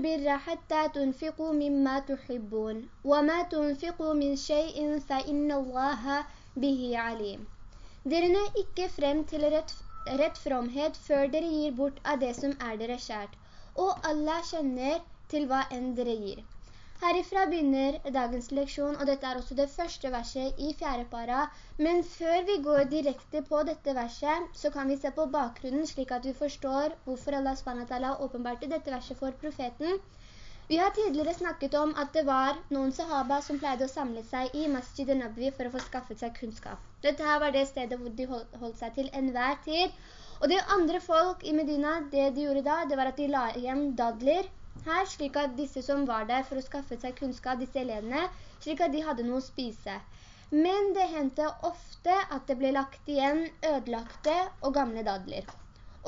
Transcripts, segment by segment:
البر حتى تنفقوا مما تحبون وما تنفقوا من شيء فإن الله به عليم Dere ikke frem til rett fromhet før dere gir bort av det som er dere kjært. Og Allah kjenner til hva enn dere gir. Herifra begynner dagens leksjon, og dette er også det første verset i fjerde para. Men før vi går direkte på dette verset, så kan vi se på bakgrunnen, slik at vi forstår hvorfor Allah SWT åpenbarte dette verset for profeten. Vi har tidligere snakket om at det var noen sahaba som pleide å samle seg i Masjid al-Nabwi for å få skaffet seg kunnskap. Dette her var det stedet hvor de holdt seg til enhver tid. Og det andre folk i Medina, det de gjorde da, det var at de la igjen dadler her, slik at disse som var der for å skaffe seg kunnskap, disse elevene, slik at de hadde noe å spise. Men det hendte ofte at det ble lagt igjen ødelagte og gamle dadler.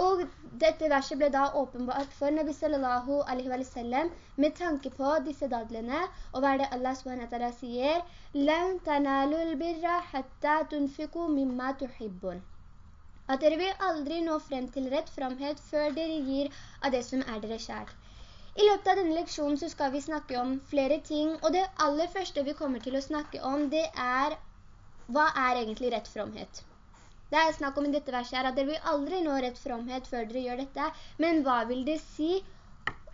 Og dette verset ble da åpenbart for Nabi sallallahu alaihi wa sallam med tanke på disse dadlene. Og hva er det Allah SWT sier? «Lan tanalul birra hatta tunfiku mimma tuhibbun». At dere vil aldri nå frem til rett framhet før dere gir av det som er dere kjært. I løpet av denne leksjonen så skal vi snakke om flere ting, og det aller første vi kommer til å snakke om, det er hva er egentlig rett fromhet? Det er snakk om i dette verset her at dere vil aldri nå rett fromhet før dere gjør dette, men hva vil det si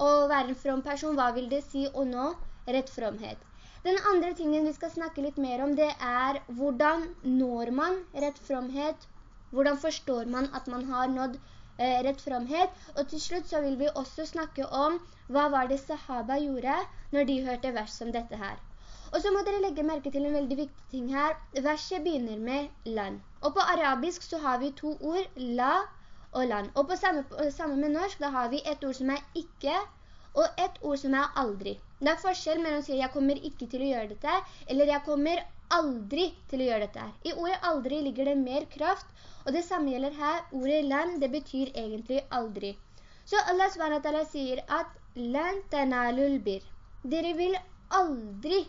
å være en from person? Hva vil det si å nå rett fromhet? Den andre tingen vi skal snakke litt mer om, det er hvordan når man rett fromhet? Hvordan forstår man at man har nådd eh, rett fromhet? Og til slutt så vil vi også snakke om hva var det sahaba gjorde når de hørte vers som dette her? Og så må dere legge merke til en veldig viktig ting her. Verset begynner med land. Og på arabisk så har vi to ord, la og land. Og på samme, samme med norsk, da har vi et ord som er ikke, og et ord som er aldri. Det er forskjell mellom å si jeg kommer ikke til å gjøre dette, eller jeg kommer aldri til å gjøre dette. her. I ordet aldri ligger det mer kraft, og det samme gjelder her. Ordet land, det betyr egentlig aldri. Så Allah SWT sier at «Lan tanalul bir». Dere vil aldri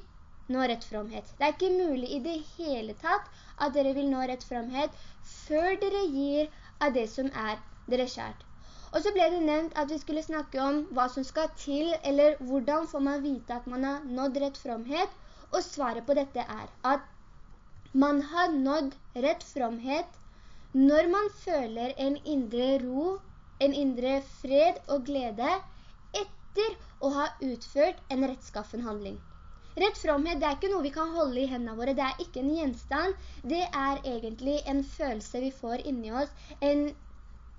nå rett fromhet. Det er ikke mulig i det hele tatt at dere vil nå rett fromhet før dere gir av det som er dere kjært. Og så ble det nevnt at vi skulle snakke om hva som skal til, eller hvordan får man vite at man har nådd rett fromhet. Og svaret på dette er at man har nådd rett fromhet når man føler en indre ro, en indre fred og glede etter å ha utført en rettskaffen handling. Rett fromhet, det er ikke noe vi kan holde i hendene våre, det er ikke en gjenstand, det er egentlig en følelse vi får inni oss, en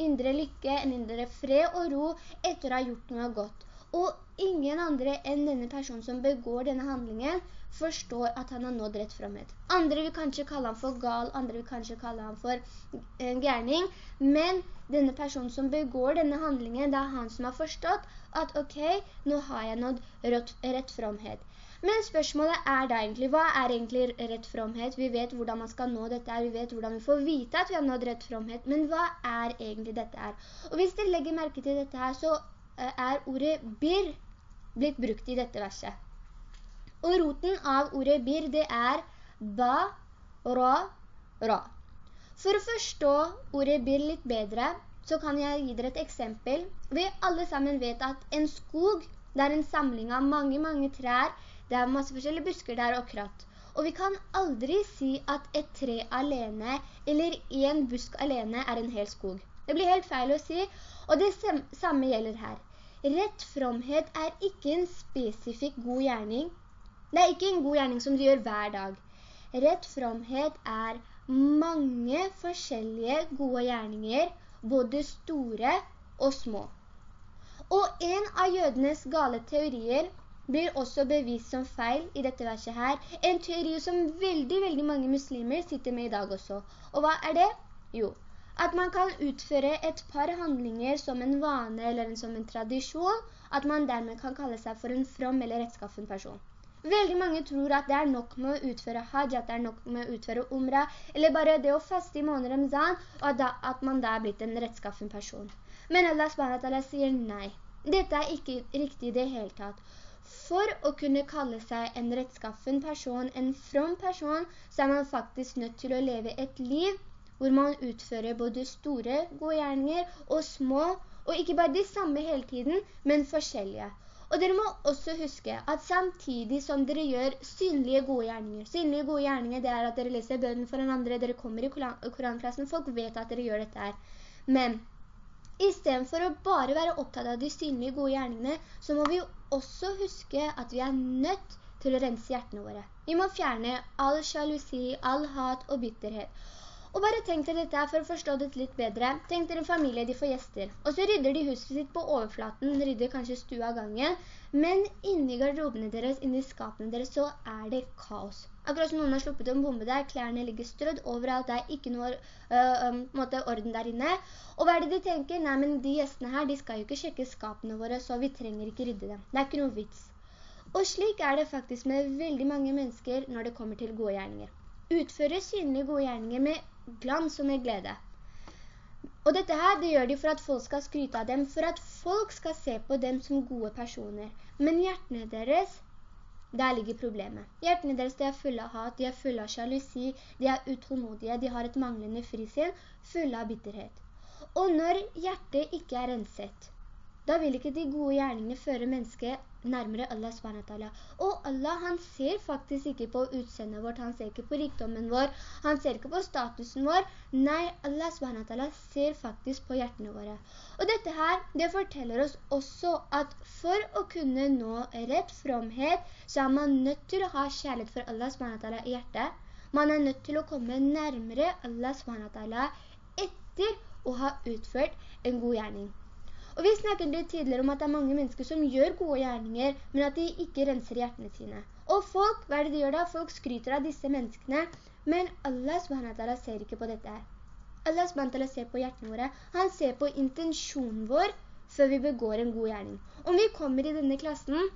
indre lykke, en indre fred og ro etter å ha gjort noe godt. Og ingen andre enn denne personen som begår denne handlingen, forstår at han har nådd rett fremhet. Andre vil kanskje kalle han for gal, andre vil kanskje kalle han for eh, gærning, men denne personen som begår denne handlingen, det er han som har forstått at ok, nå har jeg nådd rett, rett fromhet. Men spørsmålet er da egentlig, hva er egentlig rett fromhet? Vi vet hvordan man skal nå dette her, vi vet hvordan vi får vite at vi har nådd rett fromhet, men hva er egentlig dette her? Og hvis dere legger merke til dette her, så eh, er ordet bir blitt brukt i dette verset. Og roten av ordet bir, det er ba, ra, ra. For å forstå ordet bir litt bedre, så kan jeg gi dere et eksempel. Vi alle sammen vet at en skog, det er en samling av mange, mange trær. Det er masse forskjellige busker der og kratt. Og vi kan aldri si at et tre alene, eller en busk alene, er en hel skog. Det blir helt feil å si, og det samme gjelder her. Rettfromhet er ikke en spesifikk god gjerning, det er ikke en god gjerning som du gjør hver dag. Rettfromhet er mange forskjellige gode gjerninger, både store og små. Og en av jødenes gale teorier blir også bevist som feil i dette verset her. En teori som veldig, veldig mange muslimer sitter med i dag også. Og hva er det? Jo, at man kan utføre et par handlinger som en vane eller som en tradisjon, at man dermed kan kalle seg for en from eller rettskaffen person. Veldig mange tror at det er nok med å utføre hajj, at det er nok med å utføre umra, eller bare det å faste i måneden Ramzan, og da, at man da er blitt en rettskaffen person. Men Allah SWT sier nei. Dette er ikke riktig i det hele tatt. For å kunne kalle seg en rettskaffen person, en from person, så er man faktisk nødt til å leve et liv hvor man utfører både store gode gjerninger og små, og ikke bare de samme hele tiden, men forskjellige. Og dere må også huske at samtidig som dere gjør synlige gode gjerninger, synlige gode gjerninger det er at dere leser bønnen for en andre, dere kommer i koranklassen, folk vet at dere gjør dette her. Men i stedet for å bare være opptatt av de synlige gode gjerningene, så må vi også huske at vi er nødt til å rense hjertene våre. Vi må fjerne all sjalusi, all hat og bitterhet. Og bare tenk dere dette for å forstå det litt bedre. Tenk dere en familie, de får gjester. Og så rydder de huset sitt på overflaten, rydder kanskje stua gangen. Men inni garderobene deres, inni skapene deres, så er det kaos. Akkurat som noen har sluppet en bombe der, klærne ligger strødd overalt, det er ikke noe øh, måte, orden der inne. Og hva er det de tenker? Nei, men de gjestene her, de skal jo ikke sjekke skapene våre, så vi trenger ikke rydde dem. Det er ikke noe vits. Og slik er det faktisk med veldig mange mennesker når det kommer til gode gjerninger. Utføre synlige gode gjerninger med glans og med glede. Og dette her, det gjør de for at folk skal skryte av dem, for at folk skal se på dem som gode personer. Men hjertene deres, der ligger problemet. Hjertene deres, de er fulle av hat, de er fulle av sjalusi, de er utålmodige, de har et manglende frisinn, fulle av bitterhet. Og når hjertet ikke er renset, da vil ikke de gode gjerningene føre mennesket nærmere Allah SWT. Og Allah, han ser faktisk ikke på utseendet vårt, han ser ikke på rikdommen vår, han ser ikke på statusen vår. Nei, Allah SWT ser faktisk på hjertene våre. Og dette her, det forteller oss også at for å kunne nå rett fromhet, så er man nødt til å ha kjærlighet for Allah SWT i hjertet. Man er nødt til å komme nærmere Allah SWT etter å ha utført en god gjerning. Og vi snakket litt tidligere om at det er mange mennesker som gjør gode gjerninger, men at de ikke renser hjertene sine. Og folk, hva er det de gjør da? Folk skryter av disse menneskene, men Allah SWT ser ikke på dette her. Allah SWT ser på hjertene våre. Han ser på intensjonen vår før vi begår en god gjerning. Om vi kommer i denne klassen,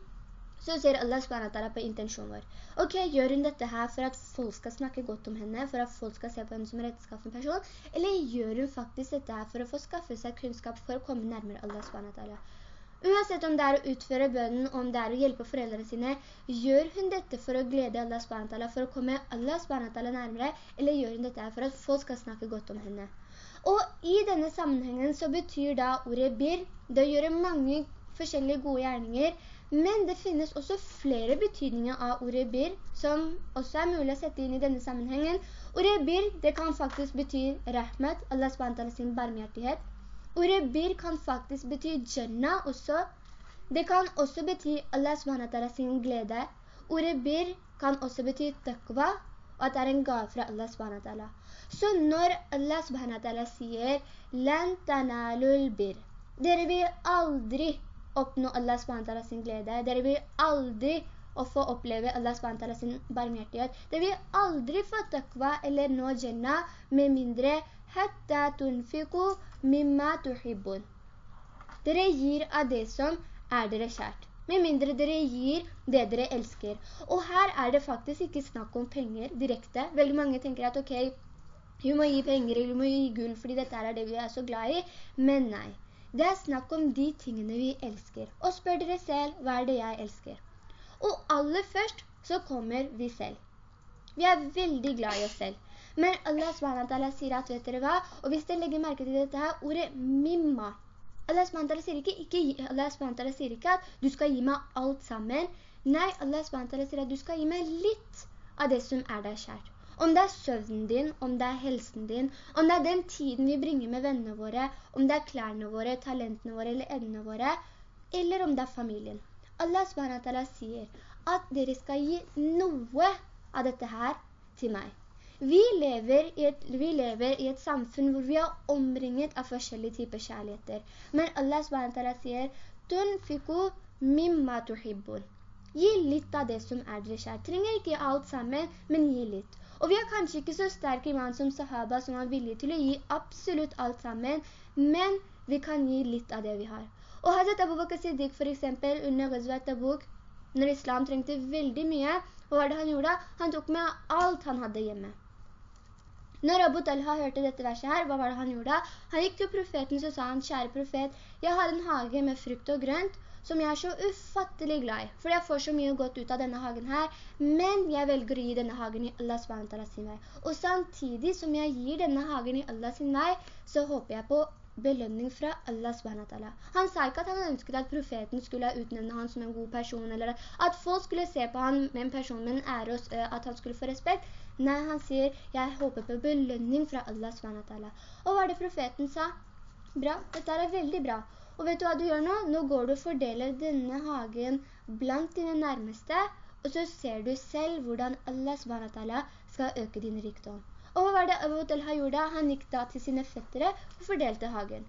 så ser Allah SWT på intensjonen vår. Ok, gjør hun dette her for at folk skal snakke godt om henne, for at folk skal se på henne som en rettskaffen person, eller gjør hun faktisk dette her for å få skaffe seg kunnskap for å komme nærmere Allah SWT? Uansett om det er å utføre bønnen, om det er å hjelpe foreldrene sine, gjør hun dette for å glede Allah SWT, for å komme Allah SWT nærmere, eller gjør hun dette her for at folk skal snakke godt om henne? Og i denne sammenhengen så betyr da ordet bir, det gjør mange forskjellige gode gjerninger, men det finnes også flere betydninger av ordet bir, som også er mulig å sette inn i denne sammenhengen. Ordet bir, det kan faktisk bety rahmat, Allah SWT sin barmhjertighet. Ordet bir kan faktisk bety jannah også. Det kan også bety Allah SWT sin glede. Ordet bir kan også bety takva, og at det er en gav fra Allah SWT. Så når Allah SWT sier «Lan tanalul bir», dere vil aldri oppnå Allah SWT sin glede. Dere vil aldri å få oppleve Allah SWT sin barmhjertighet. Dere vil aldri få takva eller nå jannah med mindre hatta tunfiku mimma tuhibbun. Dere gir av det som er dere kjært. Med mindre dere gir det dere elsker. Og her er det faktisk ikke snakk om penger direkte. Veldig mange tenker at ok, vi må gi penger, vi må gi gull, fordi dette er det vi er så glad i. Men nei. Det er snakk om de tingene vi elsker. Og spør dere selv, hva er det jeg elsker? Og aller først så kommer vi selv. Vi er veldig glad i oss selv. Men Allah SWT sier at, vet dere hva? Og hvis dere legger merke til dette her, ordet mimma. Allah SWT sier ikke, ikke, Allah SWT sier ikke at du skal gi meg alt sammen. Nei, Allah SWT sier at du skal gi meg litt av det som er deg kjært. Om det er søvnen din, om det er helsen din, om det er den tiden vi bringer med vennene våre, om det er klærne våre, talentene våre eller evnene våre, eller om det er familien. Allah SWT sier at dere skal gi noe av dette her til meg. Vi lever, et, vi lever, i et, samfunn hvor vi er omringet av forskjellige typer kjærligheter. Men Allah SWT sier, «Tunfiku mimma tuhibbun». Gi litt av det som er dere kjær. Trenger ikke alt sammen, men gi litt. Og vi er kanskje ikke så sterk iman som sahaba som er villige til å gi absolutt alt sammen, men vi kan gi litt av det vi har. Og Hazret Abu Bakr Siddiq for eksempel under Ghazwat Tabuk, når islam trengte veldig mye, hva var det han gjorde? Han tok med alt han hadde hjemme. Når Abu Talha hørte dette verset her, hva var det han gjorde? Han gikk til profeten så sa han, kjære profet, jeg har en hage med frukt og grønt, som jeg er så ufattelig glad i, for jeg får så mye godt ut av denne hagen her, men jeg velger å gi denne hagen i Allah SWT sin vei. Og samtidig som jeg gir denne hagen i Allah sin vei, så håper jeg på belønning fra Allah SWT. Han sa ikke at han ønsket at profeten skulle utnevne han som en god person, eller at folk skulle se på han med en person med en ære, og at han skulle få respekt. Nei, han sier, jeg håper på belønning fra Allah SWT. Og hva er det profeten sa? Bra, dette er veldig bra. Og vet du hva du gjør nå? Nå går du og fordeler denne hagen blant dine nærmeste, og så ser du selv hvordan Allah SWT skal øke din rikdom. Og hva var det Abu Talha gjorde? Han gikk da til sine fettere og fordelte hagen.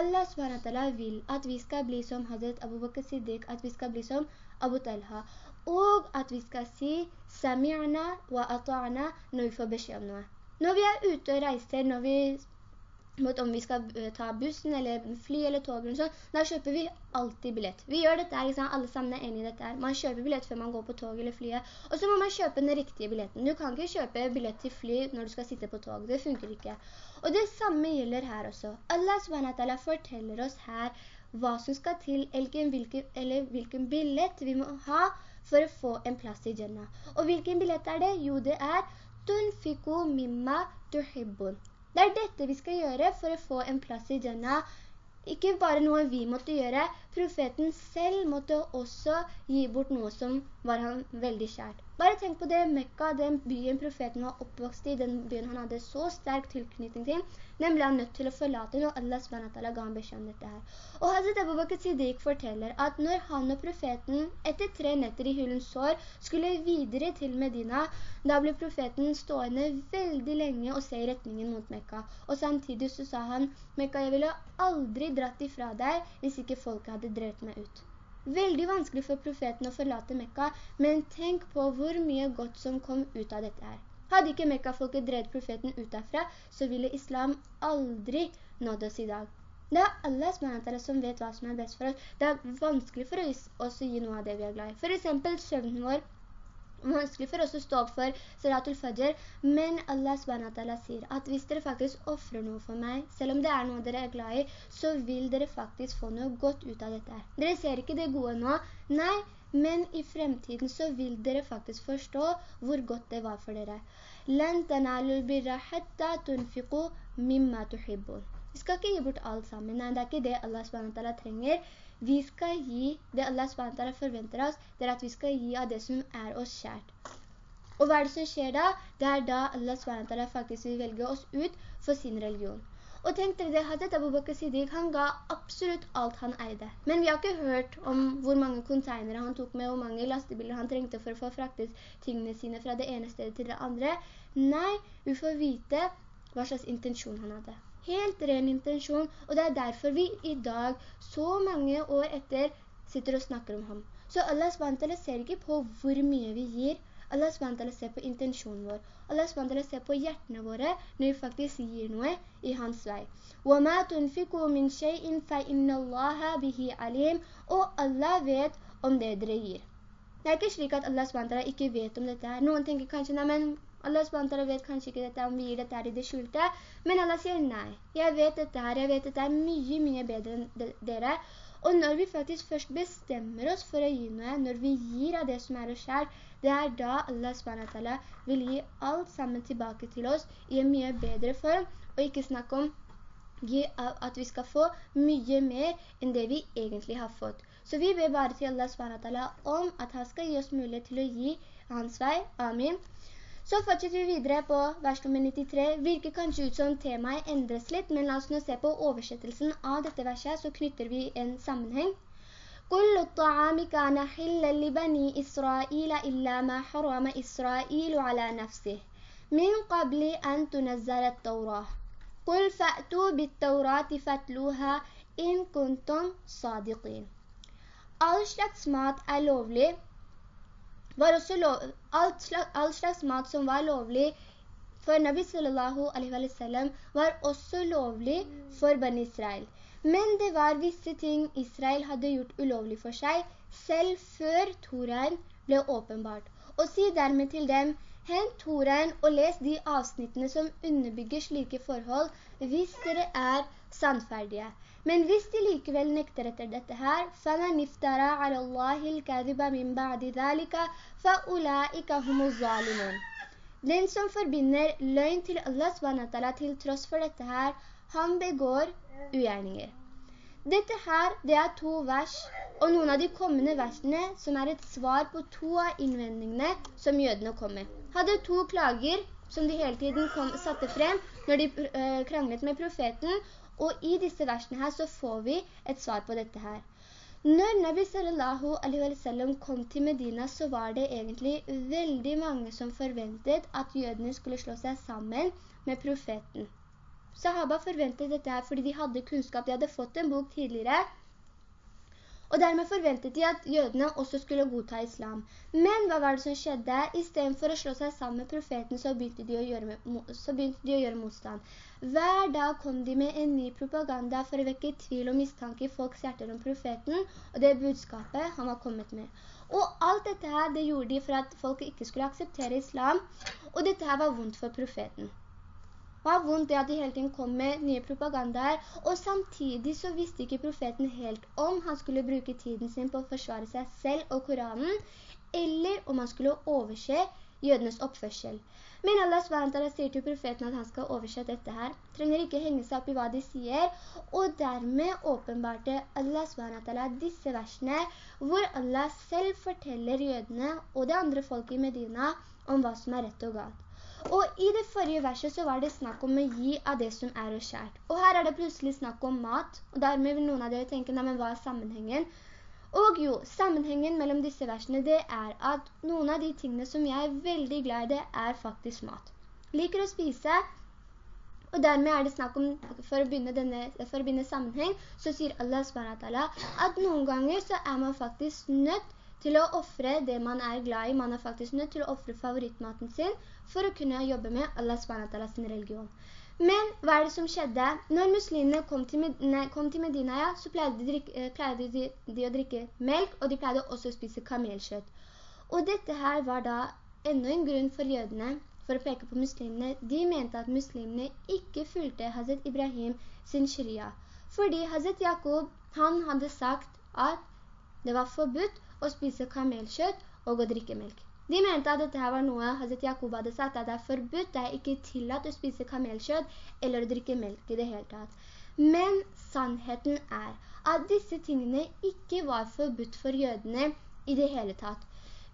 Allah SWT vil at vi skal bli som Hazret Abu Bakr Siddiq, at vi skal bli som Abu Talha, og at vi skal si «Sami'na wa ata'na» når vi får beskjed om noe. Når vi er ute og reiser, når vi mot om vi skal eh, ta bussen eller fly eller tog eller sånn, da kjøper vi alltid billett. Vi gjør dette, liksom, alle sammen er enige i dette her. Man kjøper billett før man går på tog eller flyet, og så må man kjøpe den riktige billetten. Du kan ikke kjøpe billett til fly når du skal sitte på tog, det funker ikke. Og det samme gjelder her også. Allah SWT forteller oss her hva som skal til, eller hvilken, eller hvilken billett vi må ha for å få en plass i Jannah. Og hvilken billett er det? Jo, det er «Tunfiku mimma tuhibbun». Det er dette vi skal gjøre for å få en plass i Jannah. Ikke bare noe vi måtte gjøre, profeten selv måtte også gi bort noe som var han veldig kjært. Bare tenk på det, Mekka, den byen profeten var oppvokst i, den byen han hadde så sterk tilknytning til, nemlig han nødt til å forlate når Allah SWT ga han beskjed om dette her. Og Hazret Abu Bakr Siddiq forteller at når han og profeten etter tre netter i hullens sår skulle videre til Medina, da ble profeten stående veldig lenge og se i retningen mot Mekka. Og samtidig så sa han, Mekka, jeg ville aldri dratt ifra deg hvis ikke folket hadde drevet meg ut. Veldig vanskelig for profeten å forlate Mekka, men tenk på hvor mye godt som kom ut av dette her. Hadde ikke Mekka-folket drevet profeten ut derfra, så ville islam aldri nådd oss i dag. Det er Allah som vet hva som er best for oss. Det er vanskelig for oss å gi noe av det vi er glad i. For eksempel søvnen vår vanskelig for oss å stå opp for Salatul Fajr, men Allah SWT sier at hvis dere faktisk offrer noe for meg, selv om det er noe dere er glad i, så vil dere faktisk få noe godt ut av dette. Dere ser ikke det gode nå, nei, men i fremtiden så vil dere faktisk forstå hvor godt det var for dere. Vi skal ikke gi bort alt sammen, nei, det er ikke det Allah SWT trenger, vi skal gi det Allah SWT forventer oss, det er at vi skal gi av det som er oss kjært. Og hva er det som skjer da? Det er da Allah SWT faktisk vil velge oss ut for sin religion. Og tenk dere det, Hazret Abu Bakr Siddiq, han ga absolutt alt han eide. Men vi har ikke hørt om hvor mange konteinere han tok med, hvor mange lastebiler han trengte for å få fraktet tingene sine fra det ene stedet til det andre. Nei, vi får vite hva slags intensjon han hadde helt ren intensjon, og det er derfor vi i dag, så mange år etter, sitter og snakker om ham. Så Allah SWT ser ikke på hvor mye vi gir, Allah SWT ser på intensjonen vår. Allah SWT ser på hjertene våre når vi faktisk gir noe i hans vei. وَمَا تُنْفِكُوا مِنْ شَيْءٍ فَإِنَّ اللَّهَ بِهِ عَلِيمٌ Og Allah vet om det dere gir. Det er ikke slik at Allah SWT ikke vet om dette her. Noen tenker kanskje, nei, men Allah SWT vet kanskje ikke dette, om vi gir dette her i det skjulte, men Allah sier nei. Jeg vet dette her, jeg vet dette er mye, mye bedre enn dere. Og når vi faktisk først bestemmer oss for å gi noe, når vi gir av det som er oss selv, det er da Allah SWT vil gi alt sammen tilbake til oss i en mye bedre form, og ikke snakke om at vi skal få mye mer enn det vi egentlig har fått. Så vi ber bare til Allah SWT om at han skal gi oss mulighet til å gi hans vei. Amin. Så fortsetter vi videre på vers nummer 93. Virker kanskje ut som temaet endres litt, men la oss nå se på oversettelsen av dette verset, så knytter vi en sammenheng. كل الطعام كان حلا لبني إسرائيل إلا ما حرم إسرائيل على نفسه من قبل أن تنزل التوراة قل فأتوا بالتوراة فاتلوها إن كنتم صادقين All slags mat er lovlig var også lov, alt slags, all slags mat som var lovlig for Nabi sallallahu alaihi wa sallam var også lovlig for Ben Israel. Men det var visse ting Israel hadde gjort ulovlig for seg, selv før Toraen ble åpenbart. Og si dermed til dem, hent Toraen og les de avsnittene som underbygger slike forhold, hvis dere er sannferdige. Men hvis de likevel nekter etter dette her, فَمَنْ اِفْتَرَى عَلَى اللَّهِ الْكَذِبَ مِنْ بَعْدِ ذَلِكَ فَأُولَئِكَ هُمُ الظَّالِمُونَ Den som forbinder løgn til Allah SWT til tross for dette her, han begår ugjerninger. Dette her, det er to vers, og noen av de kommende versene som er et svar på to av innvendingene som jødene kom med. Hadde to klager som de hele tiden kom, satte frem når de uh, kranglet med profeten, og i disse versene her så får vi et svar på dette her. Når Nabi sallallahu alaihi wa sallam kom til Medina, så var det egentlig veldig mange som forventet at jødene skulle slå seg sammen med profeten. Sahaba forventet dette her fordi de hadde kunnskap, de hadde fått en bok tidligere, og dermed forventet de at jødene også skulle godta islam. Men hva var det som skjedde? I stedet for å slå seg sammen med profeten, så begynte gjøre, begynte de å gjøre motstand. Hver dag kom de med en ny propaganda for å vekke tvil og mistanke i folks hjerter om profeten, og det budskapet han var kommet med. Og alt dette her, det gjorde de for at folk ikke skulle akseptere islam, og dette her var vondt for profeten var vondt det at de hele tiden kom med nye propagandaer, og samtidig så visste ikke profeten helt om han skulle bruke tiden sin på å forsvare seg selv og Koranen, eller om han skulle overse jødenes oppførsel. Men Allah SWT sier til profeten at han skal overse dette her. Trenger ikke henge seg opp i hva de sier. Og dermed åpenbarte Allah SWT disse versene, hvor Allah selv forteller jødene og det andre folket i Medina om hva som er rett og galt. Og i det forrige verset så var det snakk om å gi av det som er og kjært. Og her er det plutselig snakk om mat, og dermed vil noen av dere tenke, nei, men hva er sammenhengen? Og jo, sammenhengen mellom disse versene, det er at noen av de tingene som jeg er veldig glad i, det er faktisk mat. Liker å spise, og dermed er det snakk om, for å begynne, denne, for å begynne sammenheng, så sier Allah at noen ganger så er man faktisk nødt til å offre det man er glad i. Man er faktisk nødt til å offre favorittmaten sin for å kunne jobbe med Allah SWT sin religion. Men hva er det som skjedde? Når muslimene kom til, Medina, kom til Medina ja, så pleide, de, drikke, eh, pleide de, de, å drikke melk, og de pleide også å spise kamelkjøtt. Og dette her var da enda en grunn for jødene, for å peke på muslimene. De mente at muslimene ikke fulgte Hazret Ibrahim sin sharia. Fordi Hazret Jakob, han hadde sagt at det var forbudt å spise kamelkjøtt og å drikke melk. De mente at dette var noe Hazret Jakob hadde sagt, at det er forbudt, det er ikke tillatt å spise kamelkjøtt eller å drikke melk i det hele tatt. Men sannheten er at disse tingene ikke var forbudt for jødene i det hele tatt.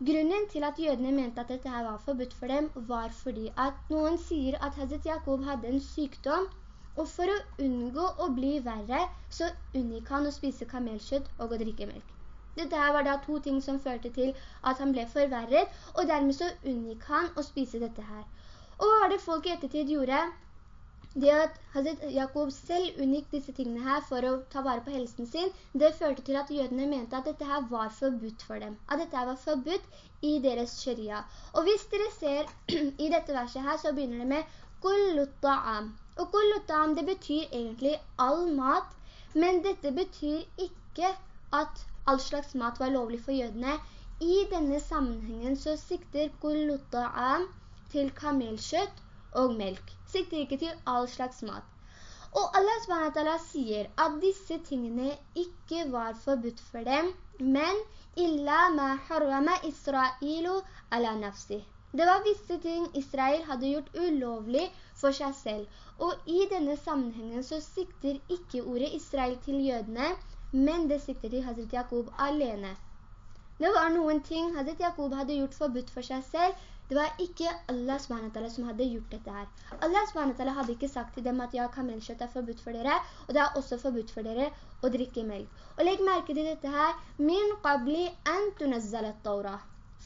Grunnen til at jødene mente at dette var forbudt for dem, var fordi at noen sier at Hazret Jakob hadde en sykdom, og for å unngå å bli verre, så unngikk han å spise kamelkjøtt og å drikke melk. Dette var da to ting som førte til at han ble forverret, og dermed så unngikk han å spise dette her. Og hva var det folk i ettertid gjorde? Det at Hazret Jakob selv unngikk disse tingene her for å ta vare på helsen sin, det førte til at jødene mente at dette her var forbudt for dem. At dette her var forbudt i deres sharia. Og hvis dere ser i dette verset her, så begynner det med Kulluta'am. Og kulluta'am, det betyr egentlig all mat, men dette betyr ikke at all slags mat var lovlig for jødene. I denne sammenhengen så sikter kulluta'am til kamelkjøtt og melk. Sikter ikke til all slags mat. Og Allah SWT sier at disse tingene ikke var forbudt for dem, men illa ma harrama Israelu ala nafsi. Det var visse ting Israel hadde gjort ulovlig for seg selv. Og i denne sammenhengen så sikter ikke ordet Israel til jødene, men det sikter til Hazret Jakob alene. Det var noen ting Hazret Jakob hadde gjort forbudt for seg selv. Det var ikke Allah SWT som hadde gjort dette her. Allah SWT hadde ikke sagt til dem at ja, kamelkjøtt er forbudt for dere, og det er også forbudt for dere å drikke melk. Og legg merke til dette her. Min qabli antunazzalat taura.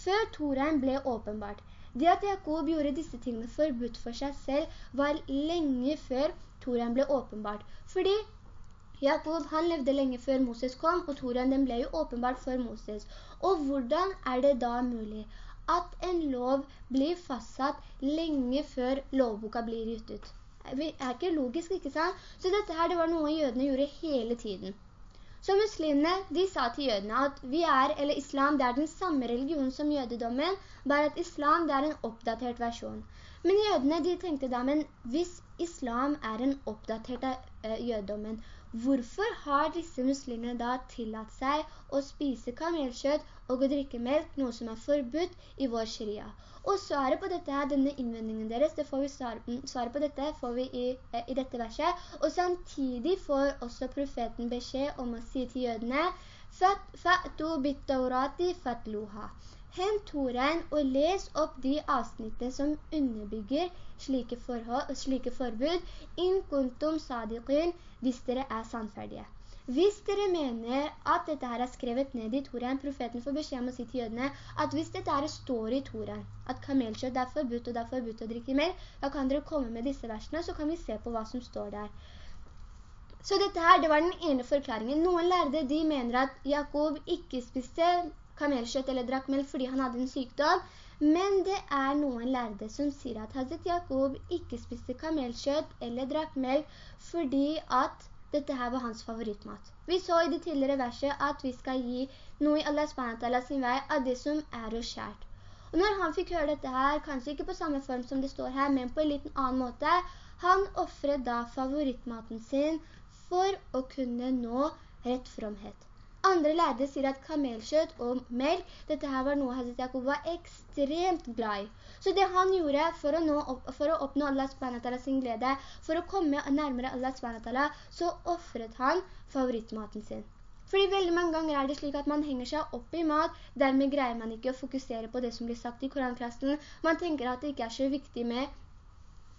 Før Toraen ble åpenbart. Det at Jakob gjorde disse tingene forbudt for seg selv, var lenge før Toraen ble åpenbart. Fordi Jakob han levde lenge før Moses kom, og Toraen den ble jo åpenbart for Moses. Og hvordan er det da mulig at en lov blir fastsatt lenge før lovboka blir gitt? Det er ikke logisk, ikke sant? Så dette her, det var noe jødene gjorde hele tiden. Så muslimene, de sa til jødene at vi er, eller islam, det er den samme religionen som jødedommen, bare at islam, det er en oppdatert versjon. Men jødene, de tenkte da, men hvis islam er en oppdatert uh, jødedommen, Hvorfor har disse muslimene da tillatt seg å spise kamelkjøtt og å drikke melk, noe som er forbudt i vår sharia? Og svaret på dette her, denne innvendingen deres, det får vi svaret på dette får vi i, eh, i dette verset. Og samtidig får også profeten beskjed om å si til jødene, «Fa'tu bit-taurati fatluha». Hent Torein og les opp de avsnittene som underbygger slike, forhold, slike forbud, in kuntum sadiqin, hvis dere er sannferdige. Hvis dere mener at dette her er skrevet ned i Torein, profeten får beskjed om å si til jødene at hvis dette her står i Torein, at kamelkjøtt er forbudt og det er forbudt å drikke mer, da kan dere komme med disse versene, så kan vi se på hva som står der. Så dette her, det var den ene forklaringen. Noen lærde, de mener at Jakob ikke spiste kamelkjøtt eller drakk melk fordi han hadde en sykdom, men det er noen lærde som sier at Hazret Jakob ikke spiste kamelkjøtt eller drakk melk fordi at dette her var hans favorittmat. Vi så i det tidligere verset at vi skal gi noe i Allah SWT sin vei av det som er og kjært. Og når han fikk høre dette her, kanskje ikke på samme form som det står her, men på en liten annen måte, han offret da favorittmaten sin for å kunne nå rettfromhet. Andre lærde sier at kamelkjøtt og melk, dette her var noe Hazret Jakob var ekstremt glad i. Så det han gjorde for å, nå, for å oppnå Allah SWT sin glede, for å komme nærmere Allah SWT, så offret han favorittmaten sin. Fordi veldig mange ganger er det slik at man henger seg opp i mat, dermed greier man ikke å fokusere på det som blir sagt i koranklassen. Man tenker at det ikke er så viktig med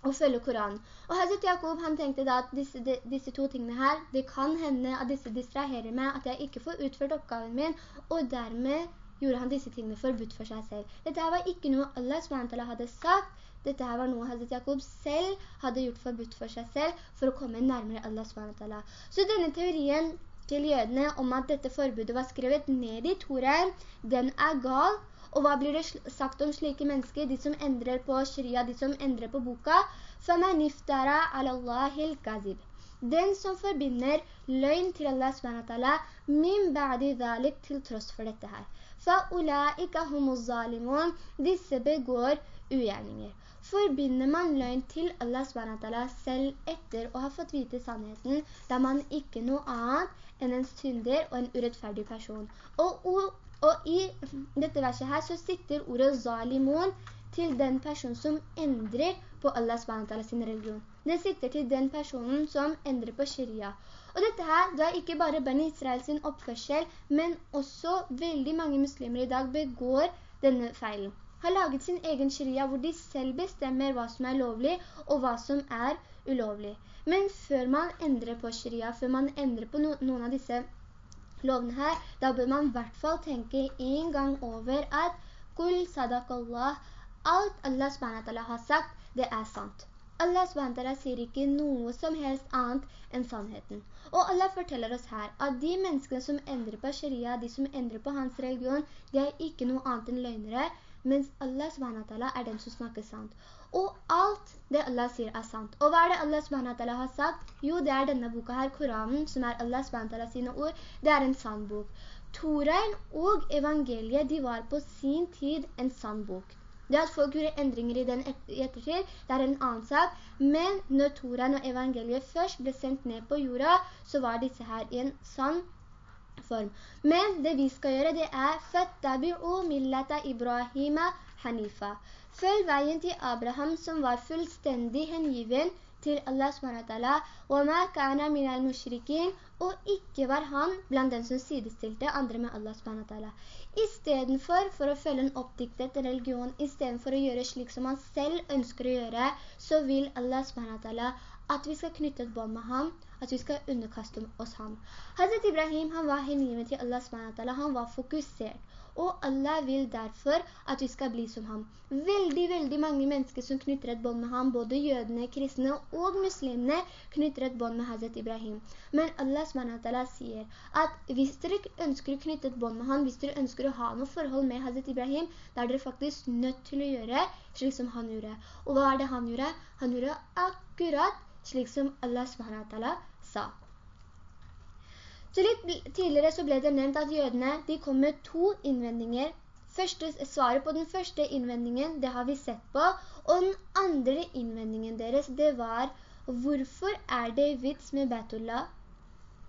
og følge Koranen. Og Hazret Jakob han tenkte da at disse, de, disse, to tingene her, det kan hende at disse distraherer meg, at jeg ikke får utført oppgaven min, og dermed gjorde han disse tingene forbudt for seg selv. Dette her var ikke noe Allah SWT hadde sagt, dette her var noe Hazret Jakob selv hadde gjort forbudt for seg selv, for å komme nærmere Allah SWT. Så denne teorien til jødene om at dette forbudet var skrevet ned i Toren, den er gal, og hva blir det sagt om slike mennesker? De som endrer på sharia, de som endrer på boka. فَمَنْ اِفْتَرَى عَلَى اللَّهِ الْكَذِبِ Den som forbinder løgn til Allah SWT, min ba'di dhalik til tross for dette her. فَأُولَئِكَ هُمُ الظَّالِمُونَ Disse begår ugjerninger. Forbinder man løgn til Allah SWT selv etter å ha fått vite sannheten, da man ikke noe annet enn en synder og en urettferdig person. Og og i dette verset her så sitter ordet zalimon til den personen som endrer på Allah SWT sin religion. Det sitter til den personen som endrer på sharia. Og dette her, det er ikke bare Ben Israel sin oppførsel, men også veldig mange muslimer i dag begår denne feilen. Har laget sin egen sharia hvor de selv bestemmer hva som er lovlig og hva som er ulovlig. Men før man endrer på sharia, før man endrer på no noen av disse lovene her, da bør man i hvert fall tenke en gang over at «Kul sadakallah», alt Allah SWT har sagt, det er sant. Allah SWT sier ikke noe som helst annet enn sannheten. Og Allah forteller oss her at de menneskene som endrer på sharia, de som endrer på hans religion, det er ikke noe annet enn løgnere, mens Allah SWT er den som snakker sant. Og alt det Allah sier er sant. Og hva er det Allah SWT har sagt? Jo, det er denne boka her, Koranen, som er Allah SWT sine ord. Det er en sann bok. Torein og evangeliet, de var på sin tid en sann bok. Det at folk gjorde endringer i den ettertid, det er en annen sak. Men når Torein og evangeliet først ble sendt ned på jorda, så var disse her i en sann form. Men det vi skal gjøre, det er «Fattabi'u millata Ibrahima hanifa». Følg veien til Abraham som var fullstendig hengiven til Allah SWT, og ikke var han blant den som sidestilte andre med Allah SWT. I stedet for, for å følge en oppdiktet religion, i stedet for å gjøre slik som han selv ønsker å gjøre, så vil Allah SWT at vi skal knytte et bånd med ham, at vi skal underkaste oss ham. Hazret Ibrahim, han var hengiven til Allah SWT, han var fokusert og Allah vil derfor at vi skal bli som ham. Veldig, veldig mange mennesker som knytter et bånd med ham, både jødene, kristne og muslimene, knytter et bånd med Hazret Ibrahim. Men Allah sier at hvis dere ønsker å knytte et bånd med ham, hvis dere ønsker å ha noe forhold med Hazret Ibrahim, da er dere faktisk nødt til å gjøre slik som han gjorde. Og hva er det han gjorde? Han gjorde akkurat slik som Allah sa. Så litt tidligere så ble det nevnt at jødene, de kom med to innvendinger. Første, svaret på den første innvendingen, det har vi sett på. Og den andre innvendingen deres, det var hvorfor er det vits med Betullah?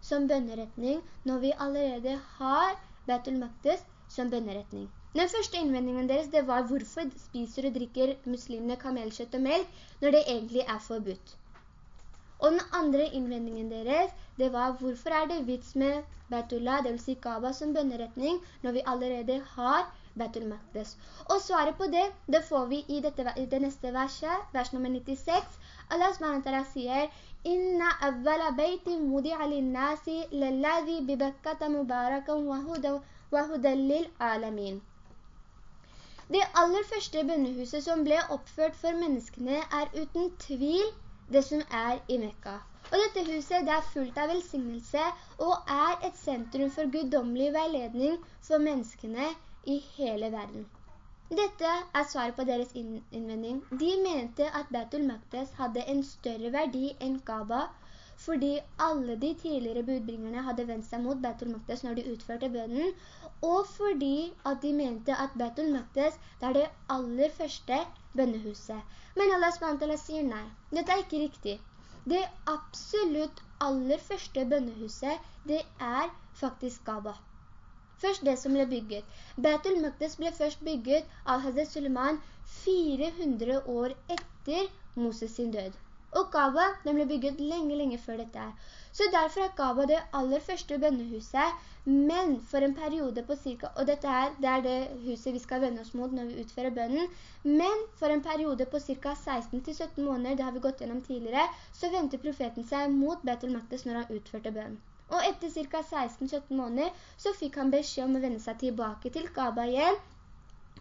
som bønneretning når vi allerede har Betul Maqdis som bønneretning. Den første innvendingen deres, det var hvorfor spiser og drikker muslimene kamelkjøtt og melk når det egentlig er forbudt. Og den andre innvendingen deres, det var hvorfor er det vits med Betullah, det vil si Kaaba som bønneretning, når vi allerede har Betul Maqdis. Og svaret på det, det får vi i, dette, i det neste verset, vers nummer 96. Allah SWT sier, «Inna avvala beiti mudi'a linnasi lalladhi bibakkata mubarakan wa hudallil alamin». Det aller første bønnehuset som ble oppført for menneskene er uten tvil det som er i Mekka. Og dette huset det er fullt av velsignelse og er et sentrum for guddommelig veiledning for menneskene i hele verden. Dette er svaret på deres innvending. De mente at Betul Maqdes hadde en større verdi enn Kaaba, fordi alle de tidligere budbringerne hadde vendt seg mot Betul Maktes når de utførte bønnen, og fordi at de mente at Betul Maktes er det aller første bønnehuset. Men Allah SWT sier nei, dette er ikke riktig. Det absolutt aller første bønnehuset, det er faktisk Kaaba. Først det som ble bygget. Betul Maktes ble først bygget av Hazret Suleiman 400 år etter Moses sin død. Og Kaaba, den ble bygget lenge, lenge før dette her. Så derfor er Kaaba det aller første bønnehuset, men for en periode på cirka, og dette er, det er det huset vi skal vende oss mot når vi utfører bønnen, men for en periode på cirka 16-17 måneder, det har vi gått gjennom tidligere, så ventet profeten seg mot Betel Maktes når han utførte bønnen. Og etter cirka 16-17 måneder så fikk han beskjed om å vende seg tilbake til Kaaba igjen,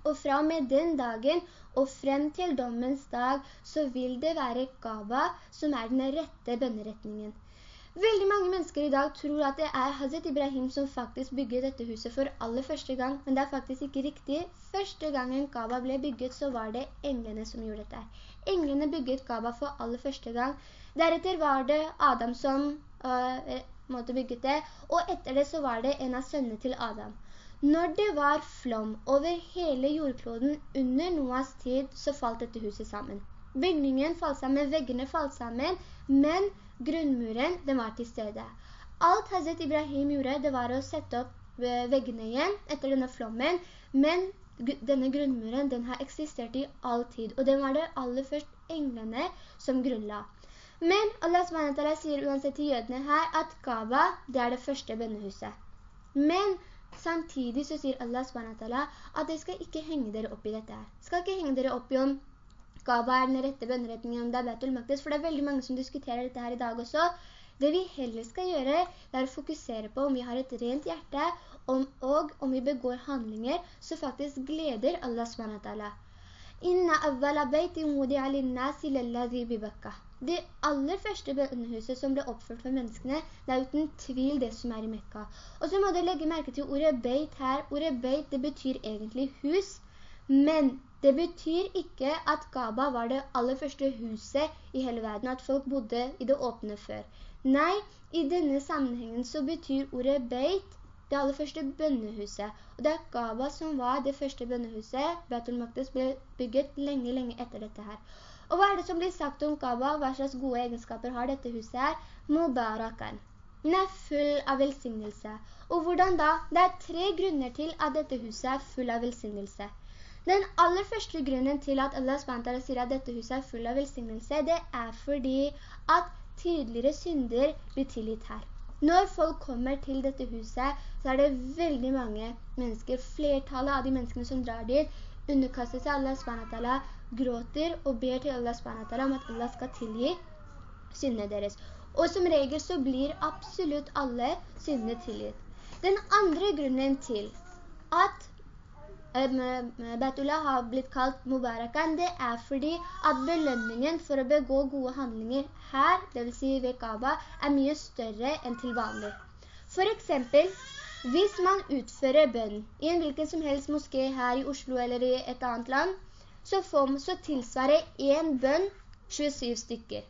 og fra med den dagen og frem til dommens dag så vil det være Gaba som er den rette bønneretningen. Veldig mange mennesker i dag tror at det er Hazret Ibrahim som faktisk bygget dette huset for aller første gang, men det er faktisk ikke riktig. Første gangen Gaba ble bygget så var det englene som gjorde dette. Englene bygget Gaba for aller første gang. Deretter var det Adam som øh, måtte bygget det, og etter det så var det en av sønnene til Adam. Når det var flom over hele jordkloden under Noahs tid, så falt dette huset sammen. Bygningen falt sammen, veggene falt sammen, men grunnmuren, den var til stede. Alt Hazret Ibrahim gjorde, det var å sette opp eh, veggene igjen etter denne flommen, men denne grunnmuren, den har eksistert i all tid, og den var det aller først englene som grunnla. Men Allah sier uansett til jødene her at Kaaba, det er det første bønnehuset. Men samtidig så sier Allah SWT at dere skal ikke henge dere opp i dette her. Skal ikke henge dere opp i om Kaaba er den rette bønneretningen om det er Betul Maktis, for det er veldig mange som diskuterer dette her i dag også. Det vi heller skal gjøre, det er å fokusere på om vi har et rent hjerte, om, og om vi begår handlinger som faktisk gleder Allah SWT. Inna avvala beiti mudi'a linnasi lalladhi bibakka. Det aller første bønnehuset som ble oppført for menneskene, det er uten tvil det som er i Mekka. Og så må du legge merke til ordet beit her. Ordet beit, det betyr egentlig hus, men det betyr ikke at Gaba var det aller første huset i hele verden, at folk bodde i det åpne før. Nei, i denne sammenhengen så betyr ordet beit det aller første bønnehuset. Og det er Gaba som var det første bønnehuset. Betul Maktis ble bygget lenge, lenge etter dette her. Og hva er det som blir sagt om Kaaba? Hva slags gode egenskaper har dette huset her? Mubarakan. Den er full av velsignelse. Og hvordan da? Det er tre grunner til at dette huset er full av velsignelse. Den aller første grunnen til at Allah SWT sier at dette huset er full av velsignelse, det er fordi at tidligere synder blir tilgitt her. Når folk kommer til dette huset, så er det veldig mange mennesker, flertallet av de menneskene som drar dit, underkaster seg Allah SWT, gråter og ber til Allah SWT om at Allah skal tilgi syndene deres. Og som regel så blir absolutt alle syndene tilgitt. Den andre grunnen til at Betullah har blitt kalt Mubarakan, det er fordi at belønningen for å begå gode handlinger her, det vil si ved Kaaba, er mye større enn til vanlig. For eksempel, hvis man utfører bønn i en hvilken som helst moské her i Oslo eller i et annet land, så, får, så tilsvarer en bønn 27 stykker.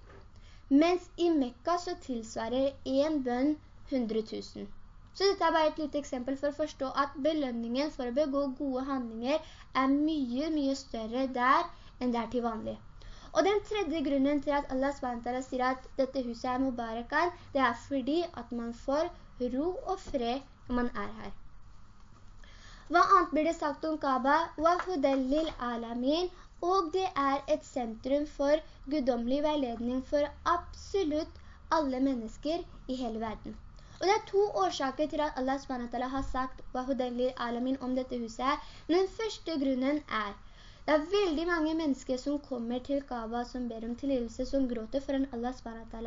Mens i Mekka så tilsvarer en bønn 100 000. Så dette er bare et lite eksempel for å forstå at belønningen for å begå gode handlinger er mye, mye større der enn det er til vanlig. Og den tredje grunnen til at Allah SWT sier at dette huset er Mubarakan, det er fordi at man får ro og fred og man er her. Hva annet blir det sagt om Kaaba? Wahudellil alamin. Og det er et sentrum for gudomlig veiledning for absolutt alle mennesker i hele verden. Og det er to årsaker til at Allah SWT har sagt Wahudellil alamin om dette huset. Den første grunnen er det er veldig mange mennesker som kommer til Kaaba, som ber om tilgivelse, som gråter foran Allah SWT,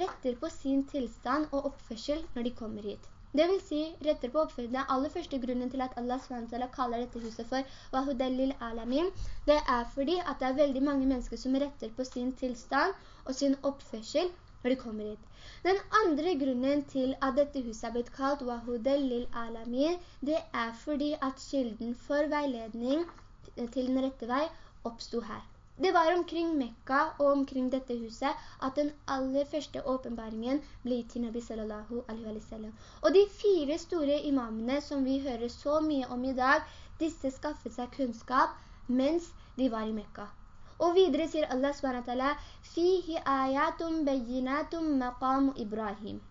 retter på sin tilstand og oppførsel når de kommer hit. Det vil si, retter på oppfyllende, aller første grunnen til at Allah SWT kaller dette huset for Wahudalil alamin, det er fordi at det er veldig mange mennesker som retter på sin tilstand og sin oppførsel når de kommer hit. Den andre grunnen til at dette huset er blitt kalt Wahudel lil alamin, det er fordi at kilden for veiledning til den rette vei oppstod her. Det var omkring Mekka og omkring dette huset at den aller første åpenbaringen ble til Nabi sallallahu alaihi wa sallam. Og de fire store imamene som vi hører så mye om i dag, disse skaffet seg kunnskap mens de var i Mekka. Og videre sier Allah SWT, «Fihi ayatum bayinatum maqam Ibrahim».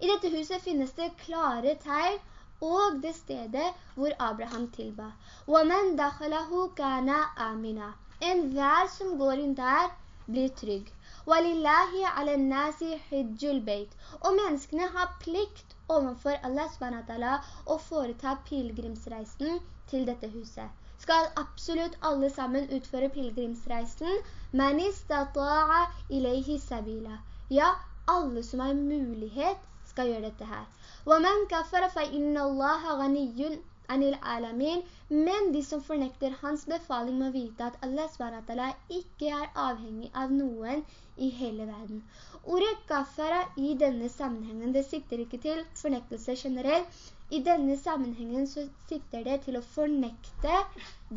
I dette huset finnes det klare tegn og det stedet hvor Abraham tilba. «Waman dakhalahu kana amina». En hver som går inn der blir trygg. وَلِلَّهِ عَلَى النَّاسِ حِجُّ الْبَيْتِ Og menneskene har plikt overfor Allah SWT å foreta pilgrimsreisen til dette huset skal absolutt alle sammen utføre pilgrimsreisen. Men istata'a ilayhi sabila. Ja, alle som har mulighet skal gjøre dette her. وَمَنْ كَفَرَ فَإِنَّ اللَّهَ غَنِيٌّ anil alamin, men de som fornekter hans befaling må vite at Allah SWT ikke er avhengig av noen i hele verden. Ordet kafara i denne sammenhengen, det sikter ikke til fornektelse generelt, i denne sammenhengen så sitter det til å fornekte